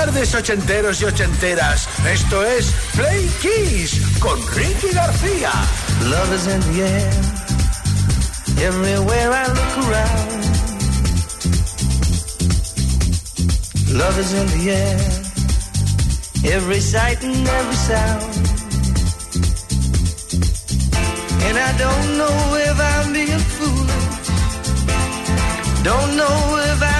Tardes, ochenteros y ochenteras. Esto es Play Kiss con Ricky García. Love is in the air. Everywhere I look around. Love is in the air. Every sight and every sound. And I don't know if I'm being foolish. Don't know if I'm.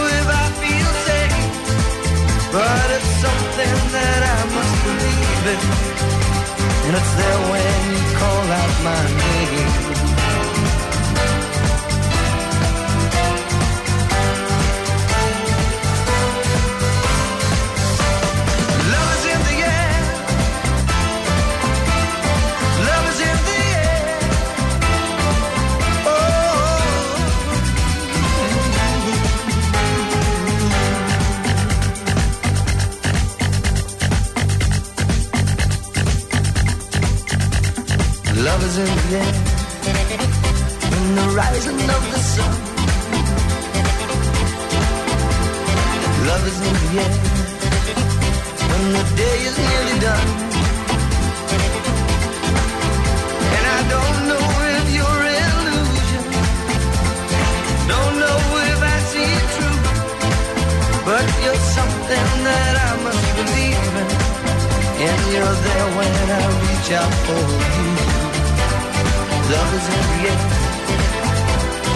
but it's something that I must believe in. And it's there when you call out my name. Love is in the air. When the day is nearly done. And I don't know if you're illusion. Don't know if I see it true. But you're something that I must believe in. And you're there when I reach out for you. Love is in the air.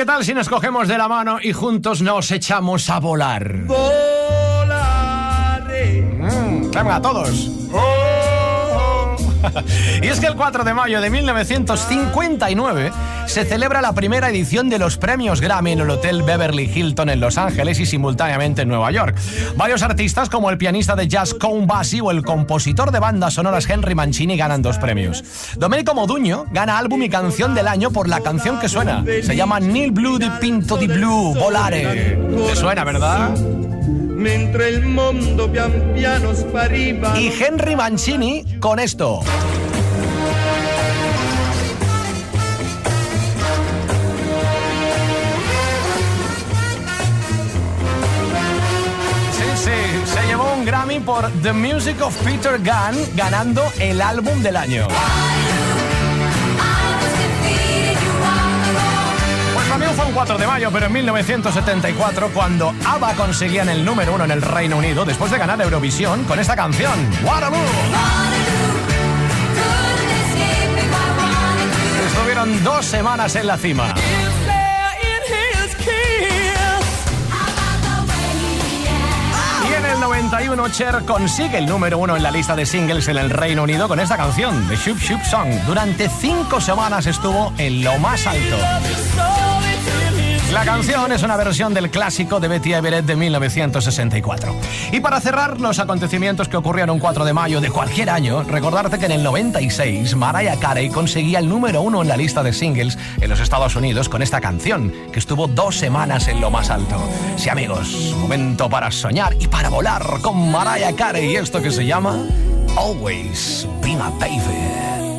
¿Qué tal si nos cogemos de la mano y juntos nos echamos a volar? Volaré. Mm, venga, todos. y es que el 4 de mayo de 1959 se celebra la primera edición de los premios Grammy en el Hotel Beverly Hilton en Los Ángeles y simultáneamente en Nueva York. Varios artistas como el pianista de jazz Count Basie o el compositor de bandas sonoras Henry Mancini ganan dos premios. Domenico Moduño gana álbum y canción del año por la canción que suena. Se llama Neil Blue di Pinto di Blue, Volare. ¿Te suena, verdad? Mentre il mondo pian piano spariva. Y Henry Mancini con esto. Sí, sí, se llevó un Grammy por The Music of Peter Gunn, ganando el álbum del año. Un 4 de mayo, pero en 1974, cuando ABBA conseguían el número uno en el Reino Unido, después de ganar Eurovisión con esta canción, Waterloo. Estuvieron dos semanas en la cima. Y en el 91, Cher consigue el número uno en la lista de singles en el Reino Unido con esta canción, The Shoop Shoop Song. Durante cinco semanas estuvo en lo más alto. La canción es una versión del clásico de Betty Everett de 1964. Y para cerrar los acontecimientos que ocurrieron un 4 de mayo de cualquier año, recordarte que en el 96 Mariah Carey conseguía el número uno en la lista de singles en los Estados Unidos con esta canción, que estuvo dos semanas en lo más alto. Sí, amigos, momento para soñar y para volar con Mariah Carey y esto que se llama Always Be My Baby.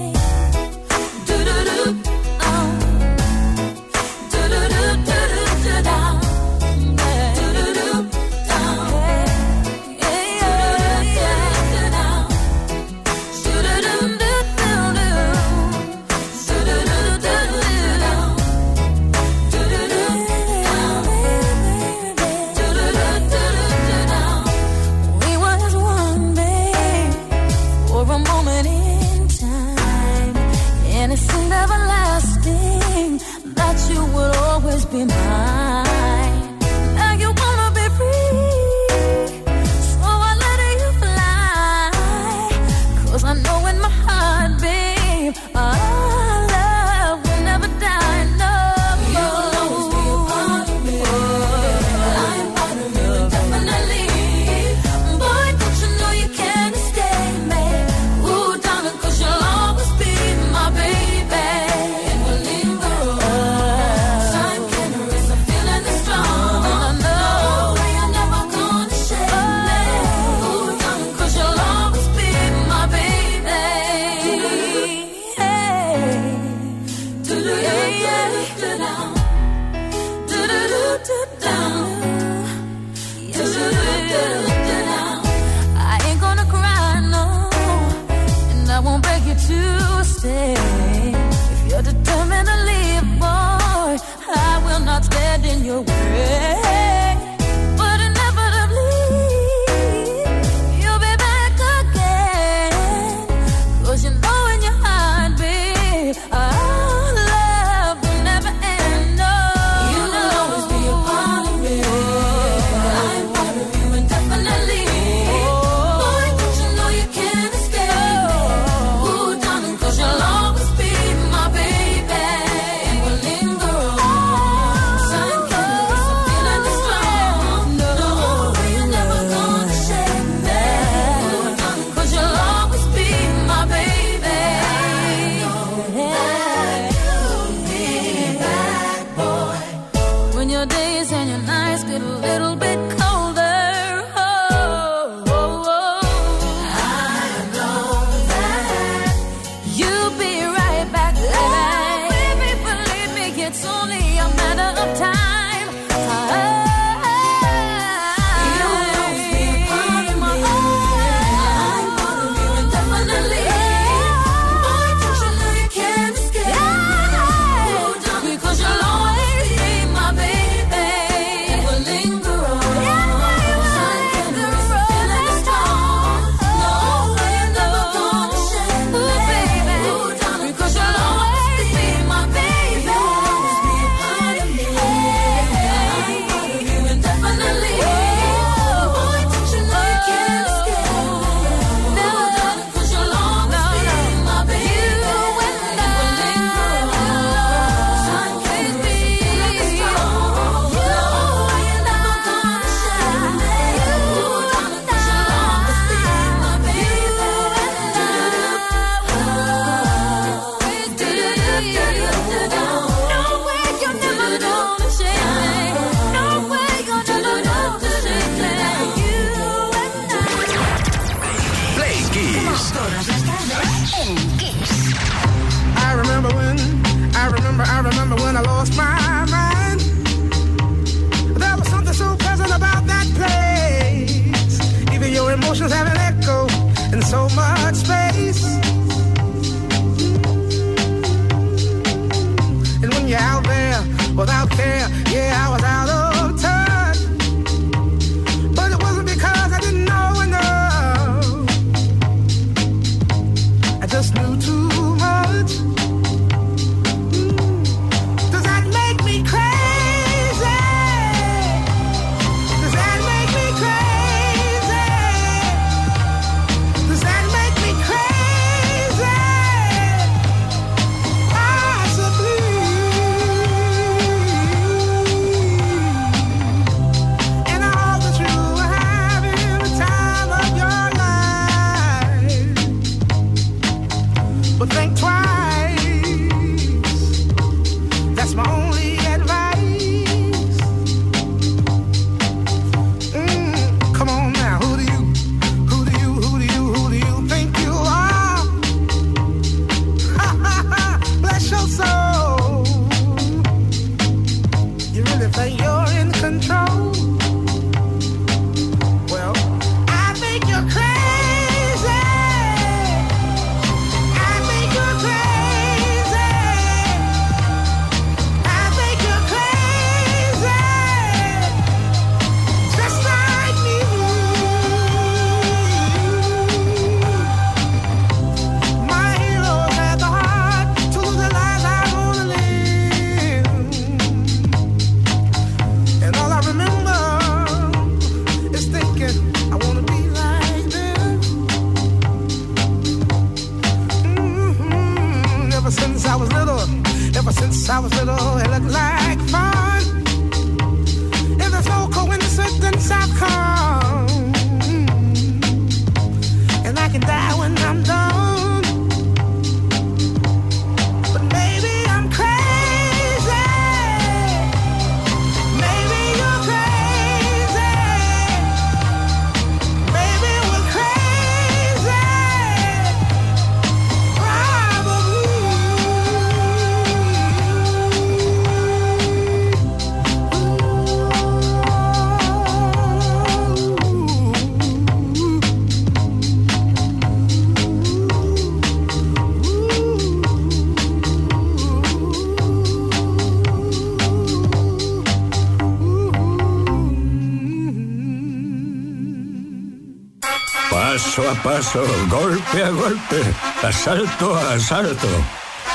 golpe, asalto a asalto.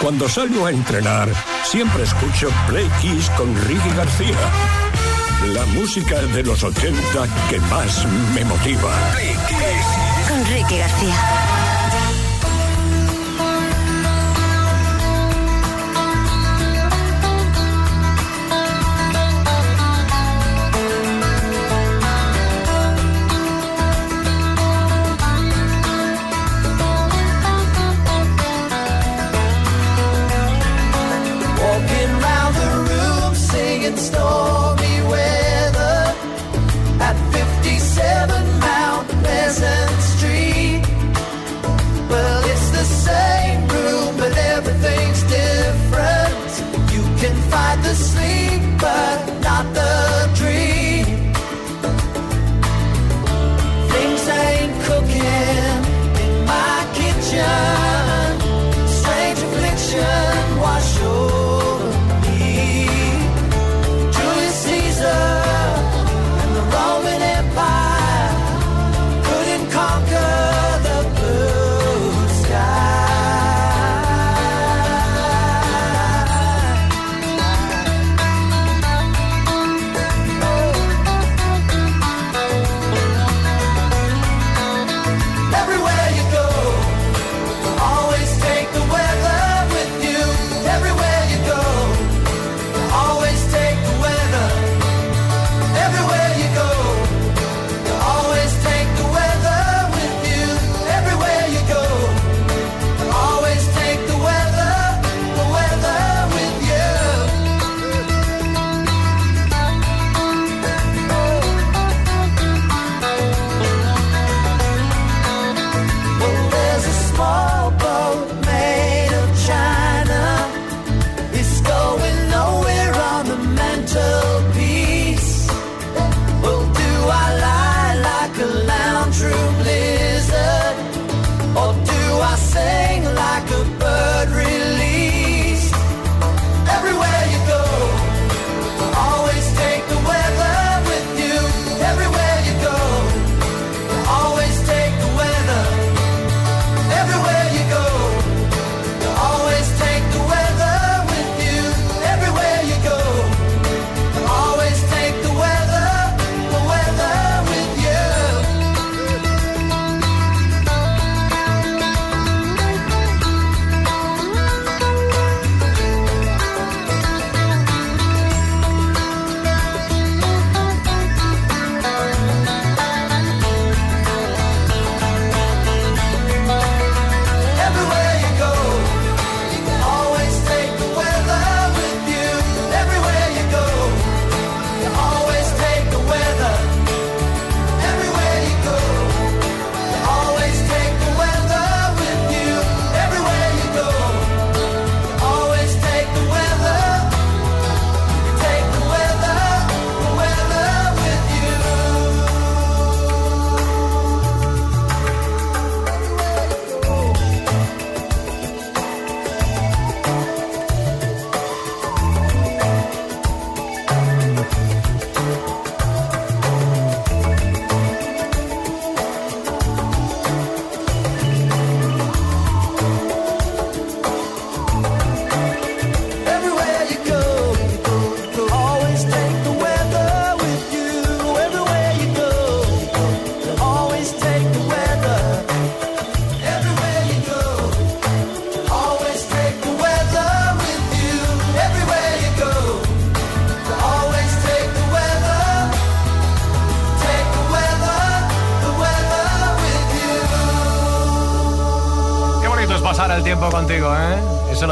Cuando salgo a entrenar, siempre escucho Play Kiss con Ricky García. La música de los 80 que más me motiva. Play Kiss. Con Ricky García.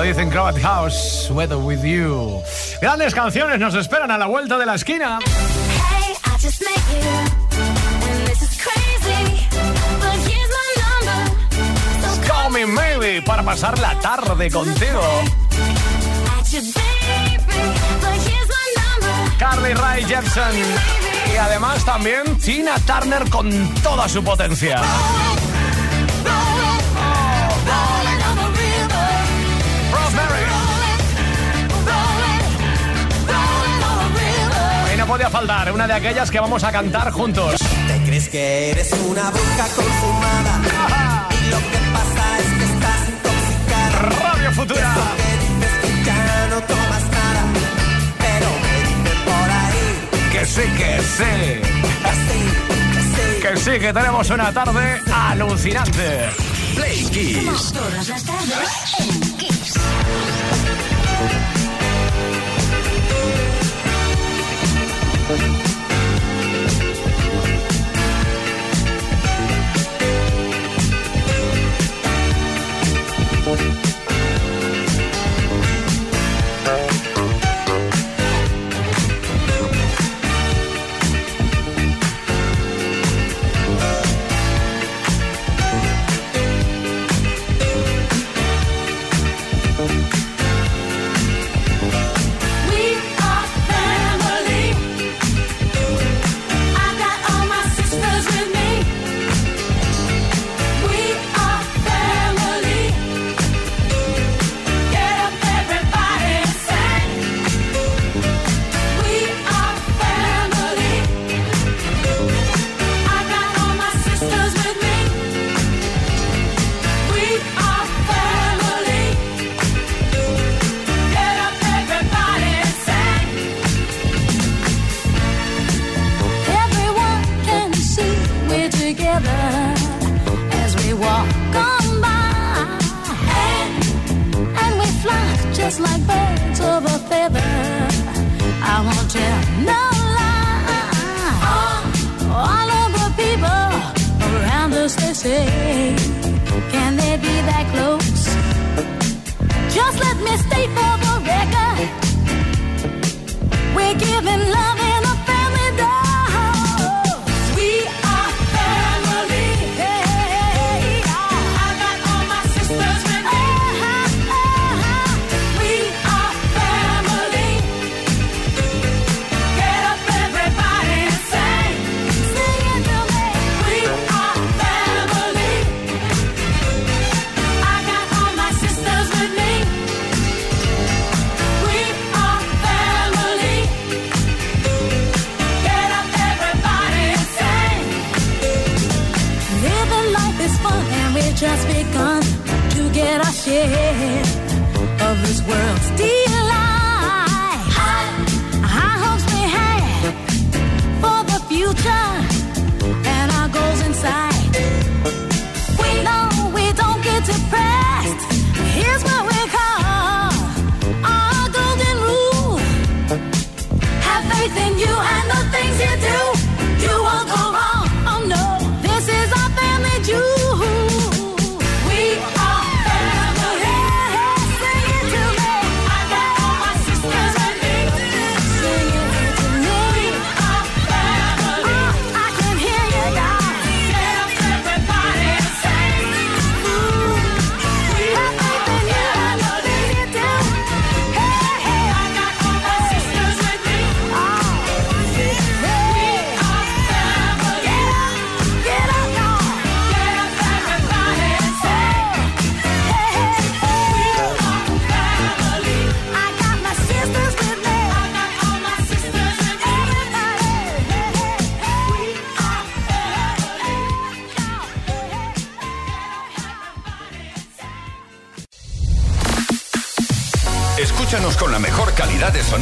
dicen Crowd House, Weather With You. Grandes canciones nos esperan a la vuelta de la esquina. Hey, maybe para pasar la tarde contigo. Carly Rae Jepsen y además también Tina Turner con toda su potencia. faltar, una de aquellas que vamos a cantar juntos. ¿Te crees que eres una bruja consumada? Ajá. Y lo que pasa es que estás intoxicada. Radio Futura. Que ya no tomas nada, pero me dicen por ahí. Que sí, que sí. Así, que, sí. que sí, que tenemos una tarde alucinante. Play Kiss. Como todas las tardes en Kiss. just like birds of a feather. I won't tell no lie. All, of the people around us they say, can they be that close? Just let me stay for the record, we're giving love.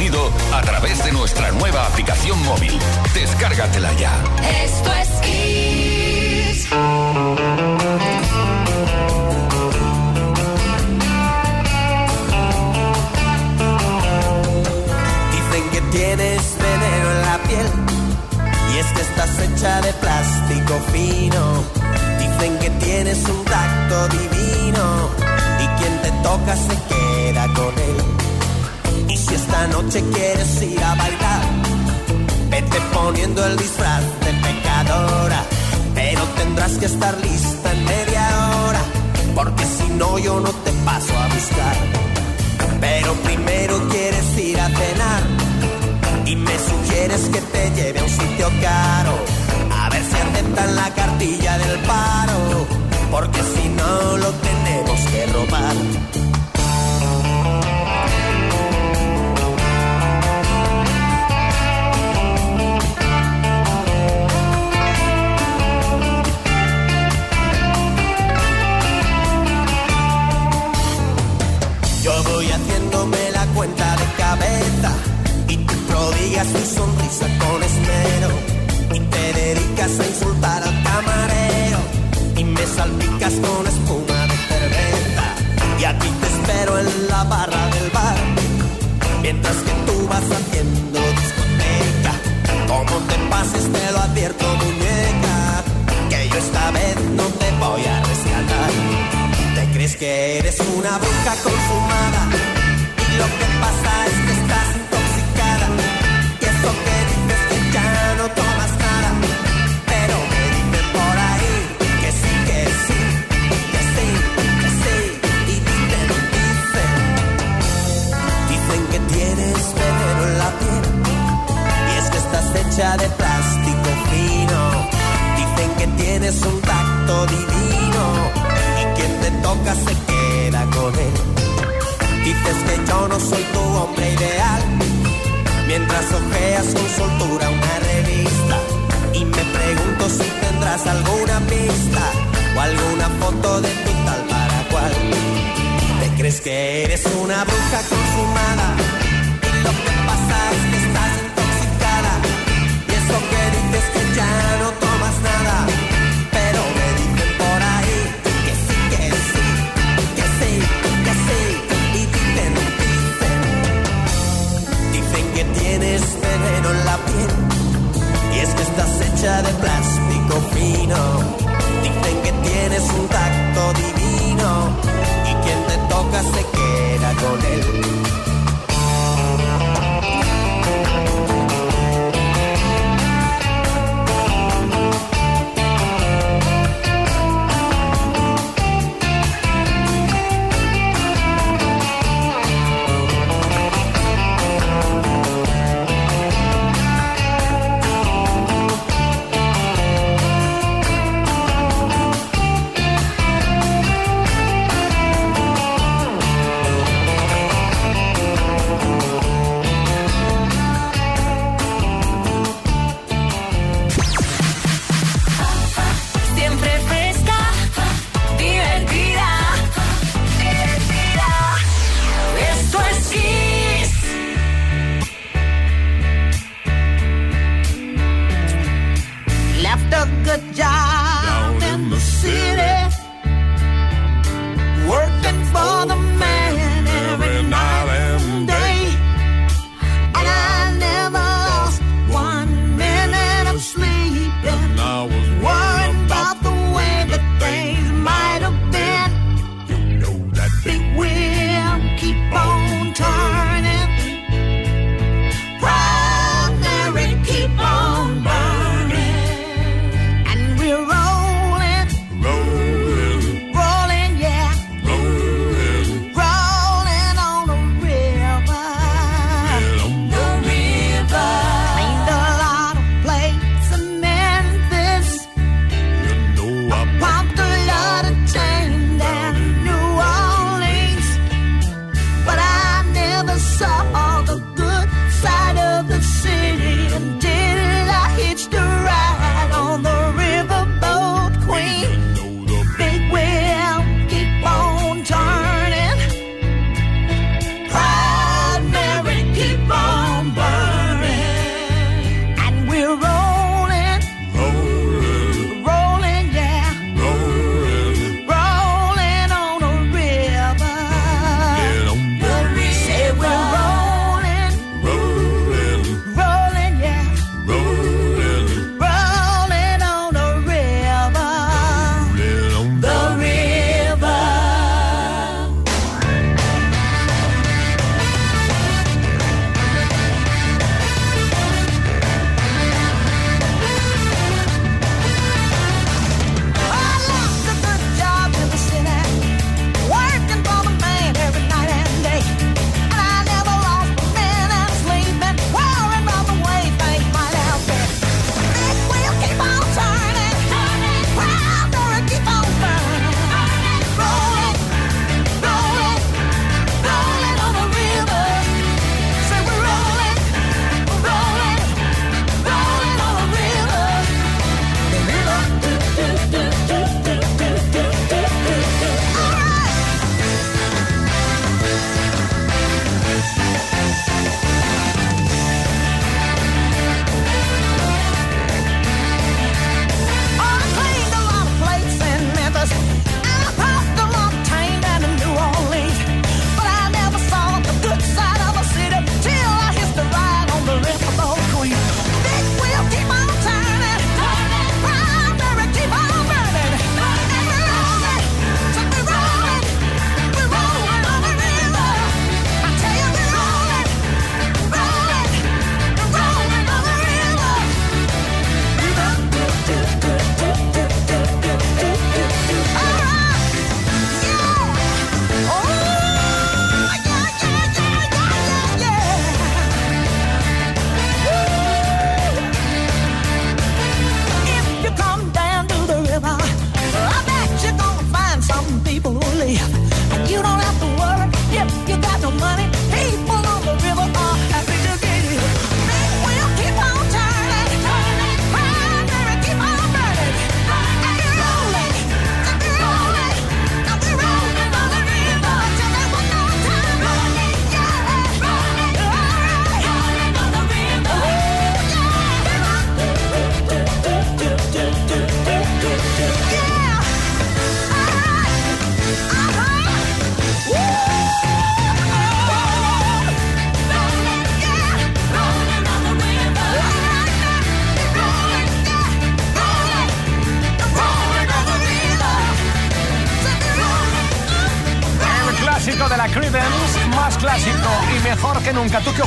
sonido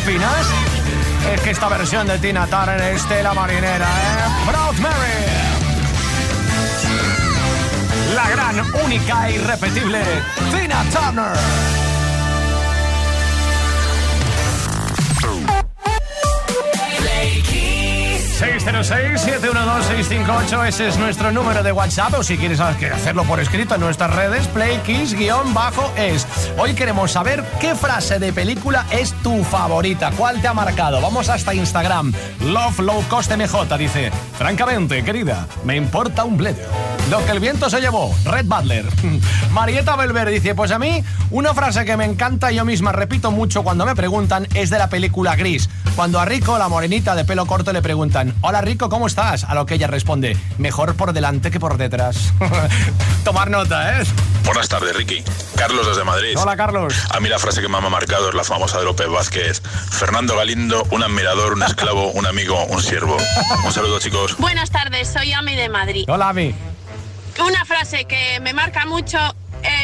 Es que esta versión de Tina Turner es la marinera, ¿eh? Proud Mary. La gran, única e irrepetible Tina Turner. 606-712-658, ese es nuestro número de WhatsApp, o si quieres hacerlo por escrito en nuestras redes, playkiss-es. Hoy queremos saber qué frase de película es tu favorita, cuál te ha marcado. Vamos hasta Instagram, Love Low Cost MJ, dice, francamente, querida, me importa un bledo. Lo que el viento se llevó, Red Butler. Marieta Belver dice, pues a mí, una frase que me encanta y yo misma repito mucho cuando me preguntan es de la película Gris. Cuando a Rico, la morenita de pelo corto, le preguntan, hola Rico, ¿cómo estás? A lo que ella responde, mejor por delante que por detrás. Tomar nota, ¿eh? Buenas tardes, Ricky. Carlos desde Madrid. Hola, Carlos. A mí la frase que me ha marcado es la famosa de López Vázquez. Fernando Galindo, un admirador, un esclavo, un amigo, un siervo. Un saludo, chicos. Buenas tardes, soy Ami de Madrid. Hola, Ami. Una frase que me marca mucho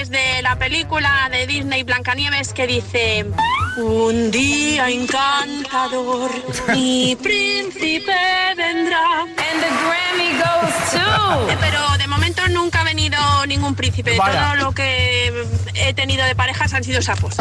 es de la película de Disney Blancanieves que dice un día encantador mi príncipe vendrá and the Grammy goes to pero momento nunca ha venido ningún príncipe. Todo lo que he tenido de parejas han sido sapos.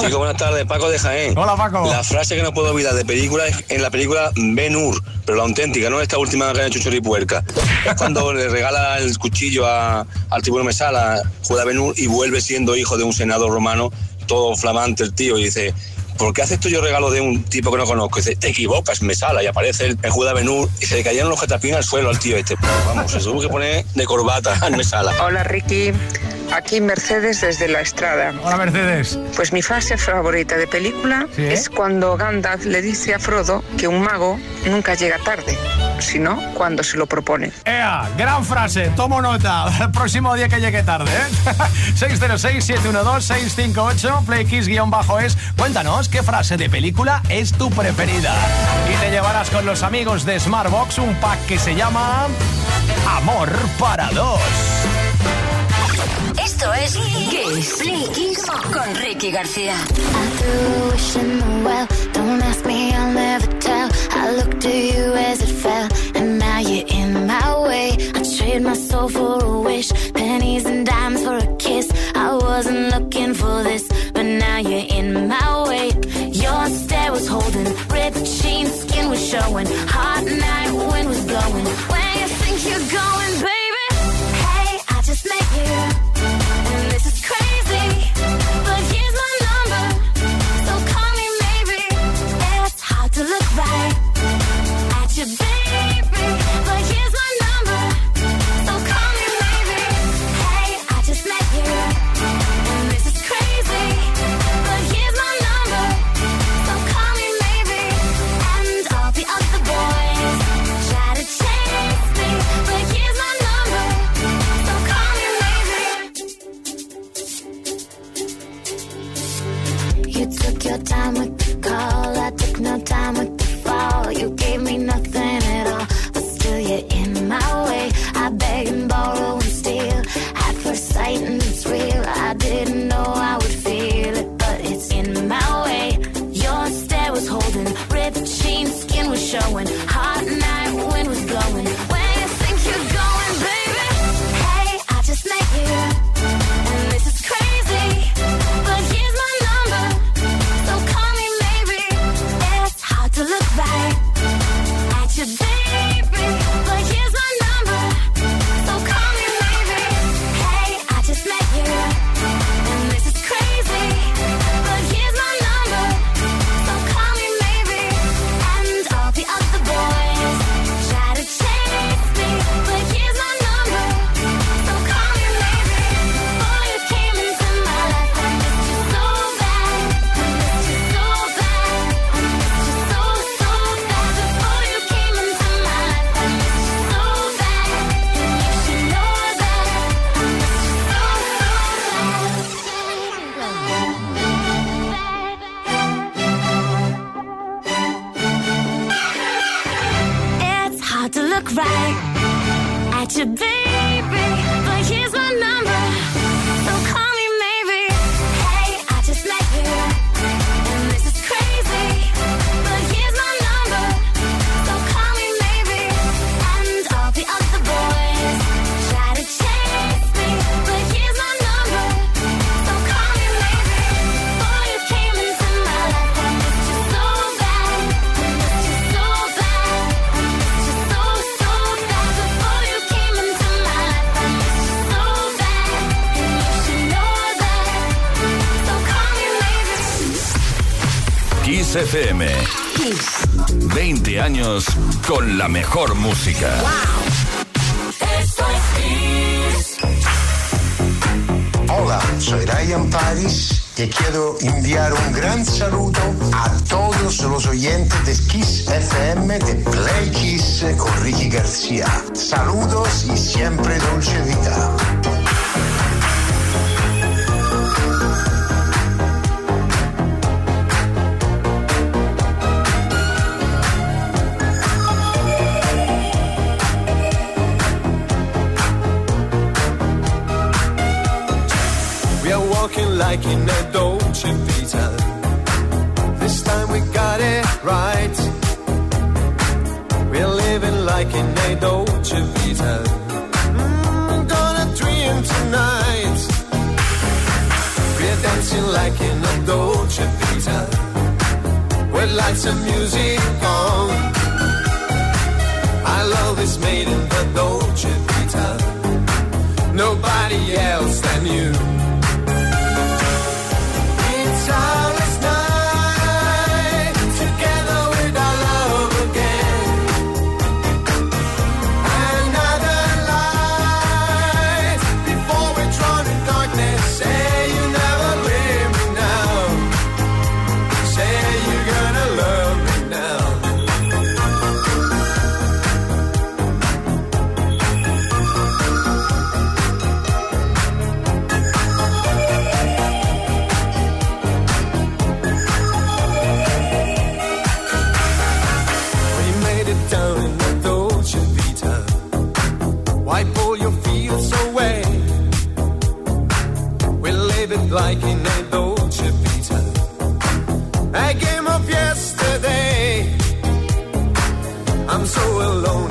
Chicos, buenas tardes, Paco de Jaén. Hola Paco. La frase que no puedo olvidar de película es en la película Ben Hur pero la auténtica, no esta última que han hecho Choripuerca es cuando le regala el cuchillo a, al tiburón Mesala Juega Ben Hur y vuelve siendo hijo de un senador romano, todo flamante el tío, y dice, ¿por qué acepto yo regalo de un tipo que no conozco? Y dice, te equivocas, me sala. Y aparece el, el Judá Benur y se le cayeron los jetapines al suelo al tío este. vamos, se tuvo que poner de corbata al Mesala. Hola Ricky, aquí Mercedes desde la Estrada. Hola Mercedes. Pues mi frase favorita de película es cuando Gandalf le dice a Frodo que un mago nunca llega tarde sino cuando se lo propone. ¡Ea! Gran frase, tomo nota. El próximo día que llegue tarde, ¿eh? 606-712-658, playkiss-es. Cuéntanos qué frase de película es tu preferida. Y te llevarás con los amigos de Smartbox un pack que se llama Amor para dos. Esto es Kiss. Play Kiss con Ricky García. Don't ask me, I'll never tell. I looked to you as it fell, and now you're in my way. I trade my soul for a wish, pennies and dimes for a kiss. I wasn't looking for this, but now you're in my way. Stare was holding, ripped jeans, skin was showing. Hot la mejor música. Esto es Kiss. Hola, soy Ryan Paris y quiero enviar un gran saludo a todos los oyentes de Kiss FM de Play Kiss con Ricky García. Saludos y siempre dulce vida. Like in a Dolce Vita. This time we got it right. We're living like in a Dolce Vita. Mm, gonna dream tonight. We're dancing like in a Dolce Vita. With lights and music on. Our love is made in the Dolce Vita. Nobody else than you. It's It like in a Dolce Vita. I game up yesterday. I'm so alone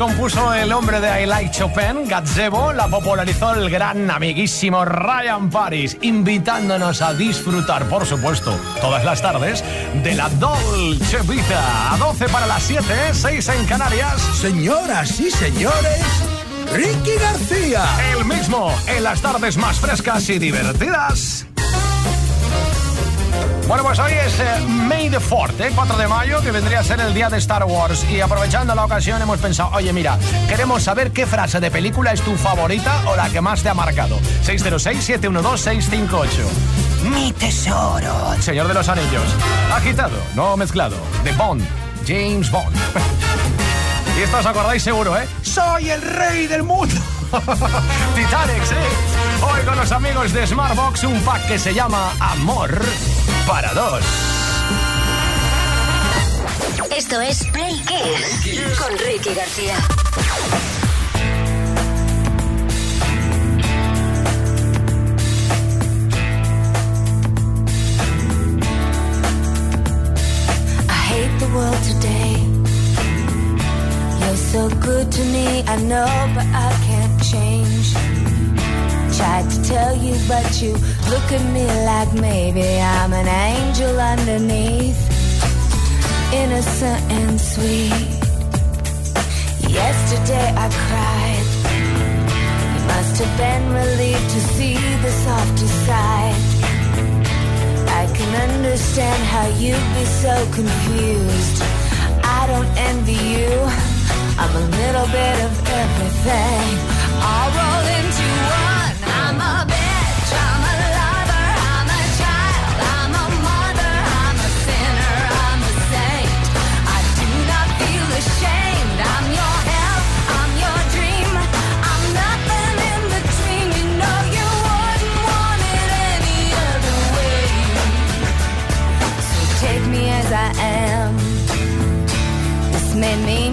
compuso el hombre de I Like Chopin, Gazebo, la popularizó el gran amiguísimo Ryan Paris, invitándonos a disfrutar, por supuesto, todas las tardes, de la Dolce Vita. A 12 para las 7, 6 en Canarias. Señoras y señores, Ricky García. El mismo, en las tardes más frescas y divertidas. Bueno, pues hoy es eh, May the 4th, ¿eh? 4 de mayo, que vendría a ser el día de Star Wars. Y aprovechando la ocasión hemos pensado, oye, mira, queremos saber qué frase de película es tu favorita o la que más te ha marcado. 606-712-658. Mi tesoro. Señor de los Anillos. Agitado, no mezclado. De Bond. James Bond. y esto os acordáis seguro, ¿eh? Soy el rey del mundo. Titanic, sí. Hoy con los amigos de Smartbox un pack que se llama Amor para dos. Esto es Play Kiss con Ricky García. I hate the world today. You're so good to me, I know, but I can't change. tried to tell you, but you look at me like maybe I'm an angel underneath, innocent and sweet. Yesterday I cried. You must have been relieved to see the softer side. I can understand how you'd be so confused. I don't envy you. I'm a little bit of everything. I'll roll.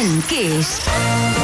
en Kiss.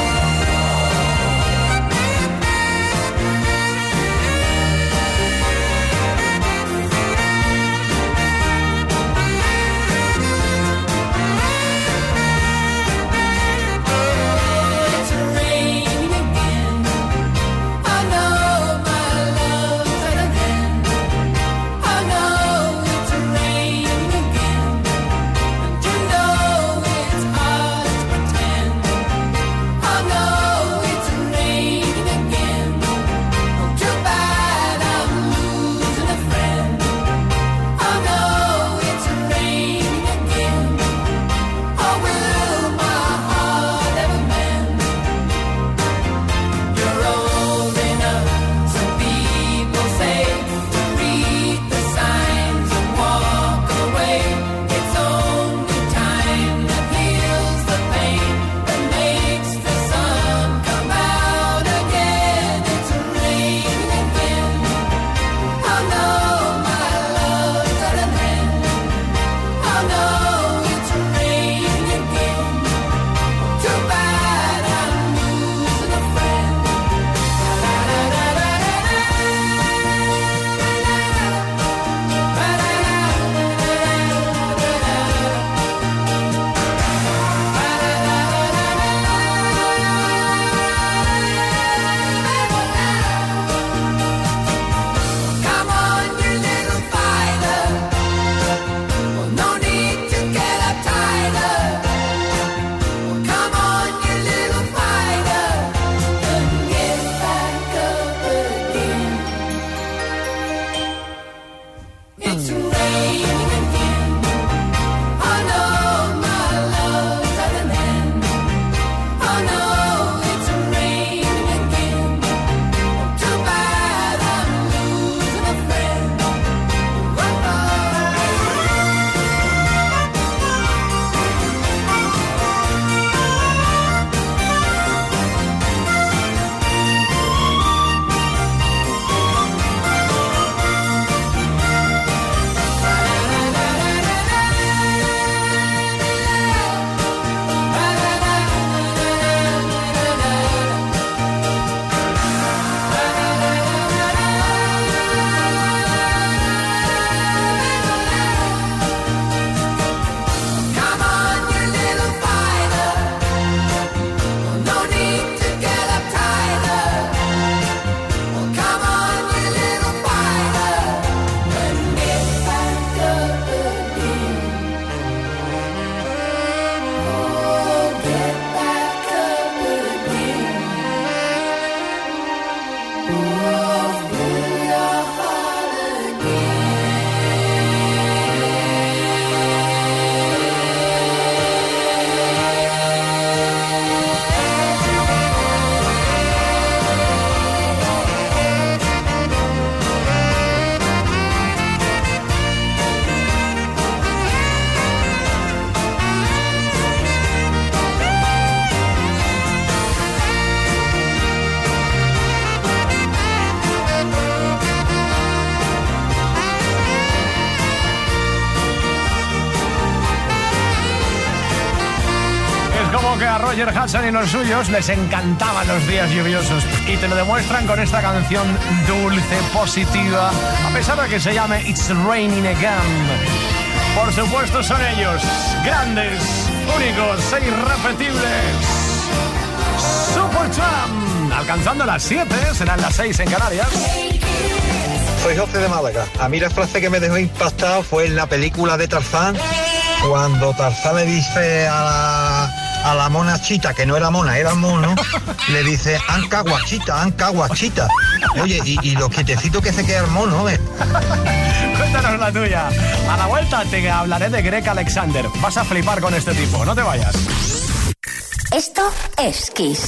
Hudson y los suyos les encantaban los días lluviosos y te lo demuestran con esta canción dulce, positiva, a pesar de que se llame It's Raining Again. Por supuesto son ellos, grandes, únicos e irrepetibles. Supertramp, alcanzando las 7, serán las 6 en Canarias. Soy José de Málaga. A mí la frase que me dejó impactado fue en la película de Tarzán, cuando Tarzán le dice a la, a la mona chita, que no era mona, era mono, le dice, anca guachita, anca guachita. Oye, y, y los quietecitos que se queda el mono, ¿eh? Cuéntanos la tuya. A la vuelta te hablaré de Greg Alexander. Vas a flipar con este tipo, no te vayas. Esto es Kiss.